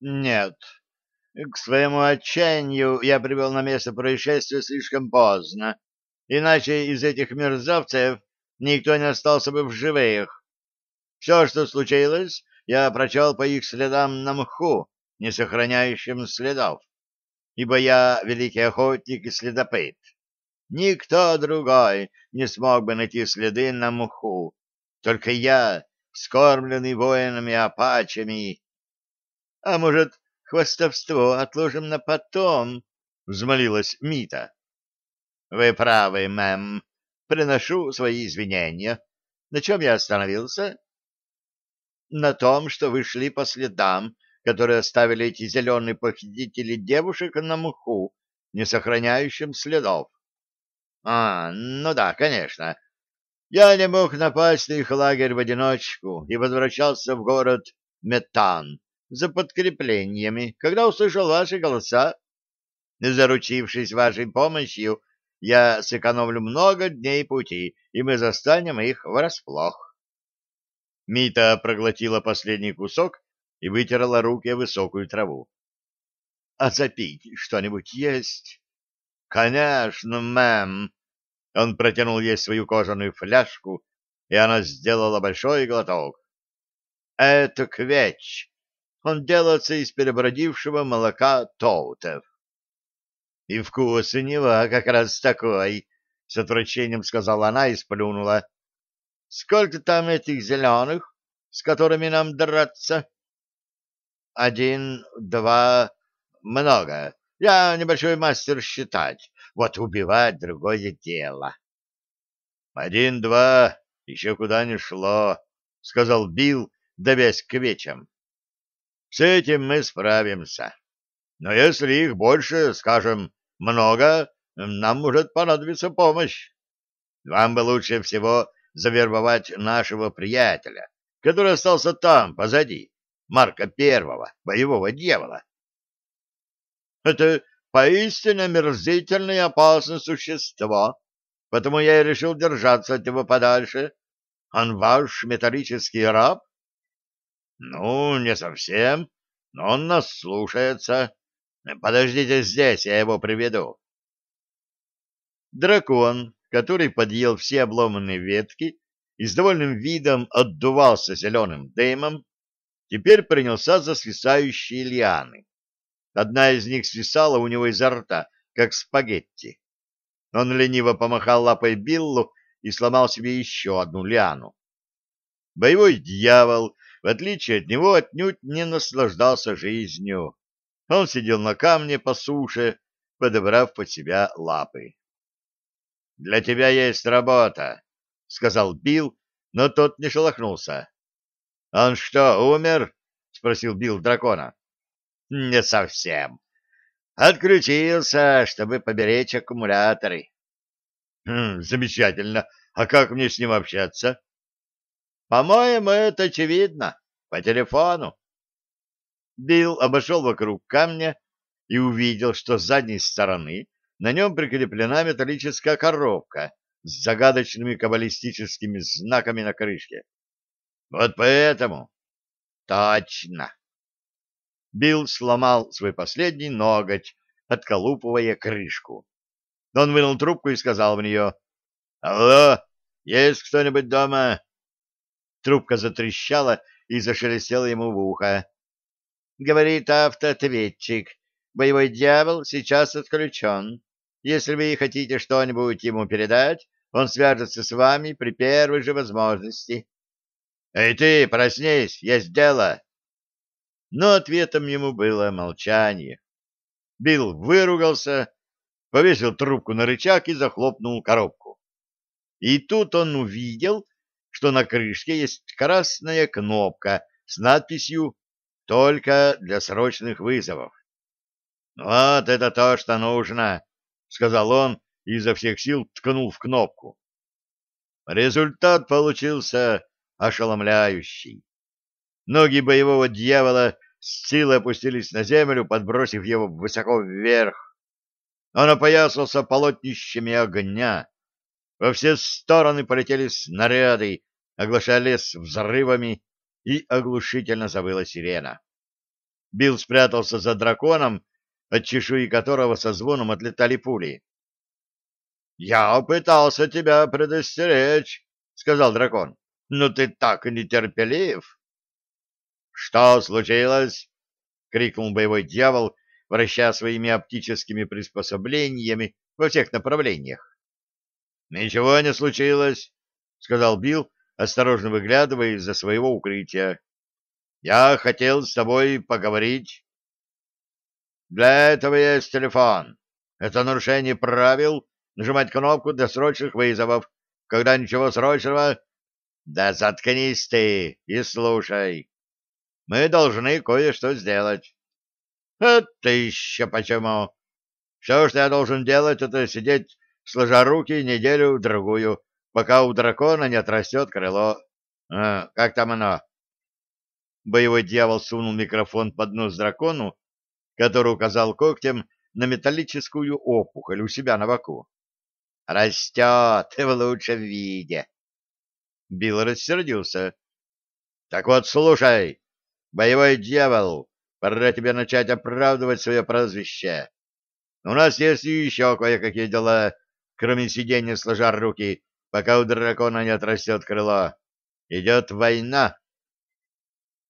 Нет. К своему отчаянию я прибыл на место происшествия слишком поздно, иначе из этих мерзавцев никто не остался бы в живых. Все, что случилось, я прочел по их следам на мху, не сохраняющим следов, ибо я великий охотник и следопыт. Никто другой не смог бы найти следы на мху, только я, скормленный воинами-апачами. — А может, хвастовство отложим на потом? — взмолилась Мита. — Вы правы, мэм. Приношу свои извинения. На чем я остановился? — На том, что вы шли по следам, которые оставили эти зеленые похитители девушек на мху, не сохраняющим следов. — А, ну да, конечно. Я не мог напасть на их лагерь в одиночку и возвращался в город Метан за подкреплениями, когда услышал ваши голоса. Заручившись вашей помощью, я сэкономлю много дней пути, и мы застанем их врасплох. Мита проглотила последний кусок и вытерла руки высокую траву. — А запить что-нибудь есть? — Конечно, мэм. Он протянул ей свою кожаную фляжку, и она сделала большой глоток. — Это квеч. Он делается из перебродившего молока тоутев. — И вкус у него как раз такой, — с отвращением сказала она и сплюнула. — Сколько там этих зеленых, с которыми нам драться? — Один, два, много. Я небольшой мастер считать. Вот убивать другое дело. Один-два еще куда не шло, — сказал Билл, давясь к вечам. С этим мы справимся. Но если их больше, скажем, много, нам может понадобиться помощь. Вам бы лучше всего завербовать нашего приятеля, который остался там, позади, Марка Первого, боевого дьявола. Это поистине омерзительное и опасное существо, потому я и решил держаться от него подальше. Он ваш металлический раб? Ну, не совсем, но он нас слушается. Подождите здесь, я его приведу. Дракон, который подъел все обломанные ветки и с довольным видом отдувался зеленым дымом, теперь принялся за свисающие лианы. Одна из них свисала у него изо рта, как спагетти. Он лениво помахал лапой Биллу и сломал себе еще одну лиану. Боевой дьявол, в отличие от него, отнюдь не наслаждался жизнью. Он сидел на камне по суше, подобрав под себя лапы. — Для тебя есть работа, — сказал Билл, но тот не шелохнулся. — Он что, умер? — спросил Билл дракона. — Не совсем. Отключился, чтобы поберечь аккумуляторы. Хм, замечательно. А как мне с ним общаться? По-моему, это очевидно. По телефону. Билл обошел вокруг камня и увидел, что с задней стороны на нем прикреплена металлическая коробка с загадочными каббалистическими знаками на крышке. Вот поэтому. Точно. Билл сломал свой последний ноготь, отколупывая крышку. Он вынул трубку и сказал в нее, «Алло, есть кто-нибудь дома?» Трубка затрещала и зашелестела ему в ухо. «Говорит автоответчик, боевой дьявол сейчас отключен. Если вы хотите что-нибудь ему передать, он свяжется с вами при первой же возможности». «Эй ты, проснись, есть дело!» но ответом ему было молчание. Билл выругался, повесил трубку на рычаг и захлопнул коробку. И тут он увидел, что на крышке есть красная кнопка с надписью «Только для срочных вызовов». «Вот это то, что нужно», — сказал он и изо всех сил ткнул в кнопку. Результат получился ошеломляющий. Ноги боевого дьявола с силой опустились на землю, подбросив его высоко вверх. Он опоясался полотнищами огня. Во все стороны полетели снаряды, оглашая лес взрывами, и оглушительно завыла сирена. Билл спрятался за драконом, от чешуи которого со звоном отлетали пули. — Я пытался тебя предостеречь, — сказал дракон, — но ты так нетерпелив. — Что случилось? — крикнул боевой дьявол, вращая своими оптическими приспособлениями во всех направлениях. — Ничего не случилось, — сказал Билл, осторожно выглядывая из-за своего укрытия. — Я хотел с тобой поговорить. — Для этого есть телефон. Это нарушение правил нажимать кнопку для срочных вызовов, когда ничего срочного... Да заткнись ты и слушай. Мы должны кое-что сделать. Это еще почему? Все, что я должен делать, это сидеть, сложа руки неделю-другую, пока у дракона не отрастет крыло. А, как там оно? Боевой дьявол сунул микрофон под нос дракону, который указал когтем на металлическую опухоль у себя на боку. «Растет в лучшем виде!» Билл рассердился. «Так вот, слушай, боевой дьявол, Пора тебе начать оправдывать свое прозвище. У нас есть еще кое-какие дела, кроме сидения сложа руки, пока у дракона не отрастет крыло. Идет война.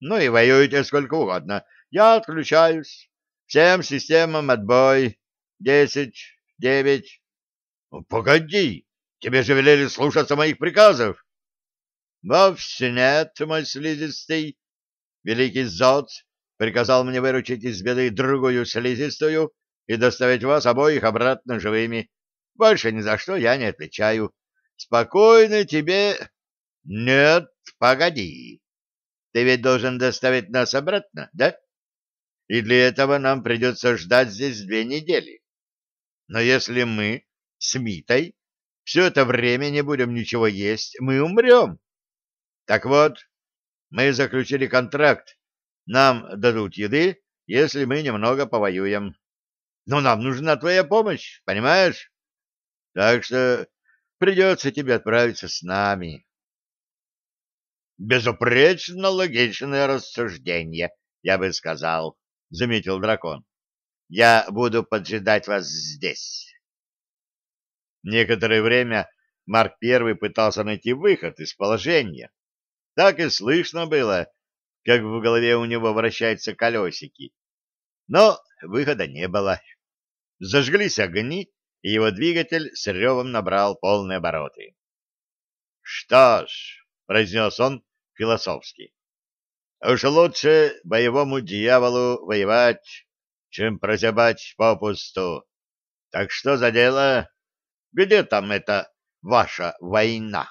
Ну и воюйте сколько угодно. Я отключаюсь. Всем системам отбой. Десять, девять. Ну, погоди, тебе же велели слушаться моих приказов. Вовсе нет, мой слизистый. Великий Зод приказал мне выручить из беды другую слизистую и доставить вас обоих обратно живыми. Больше ни за что я не отвечаю. Спокойно тебе... Нет, погоди. Ты ведь должен доставить нас обратно, да? И для этого нам придется ждать здесь две недели. Но если мы с Митой все это время не будем ничего есть, мы умрем. Так вот, мы заключили контракт нам дадут еды, если мы немного повоюем. Но нам нужна твоя помощь, понимаешь? Так что придется тебе отправиться с нами. Безупречно логичное рассуждение, я бы сказал, — заметил дракон. Я буду поджидать вас здесь. Некоторое время Марк Первый пытался найти выход из положения. Так и слышно было, как в голове у него вращаются колесики. Но выхода не было. Зажглись огни, и его двигатель с ревом набрал полные обороты. — Что ж, — произнес он философски, — уж лучше боевому дьяволу воевать, чем прозябать попусту. Так что за дело? Где там эта ваша война?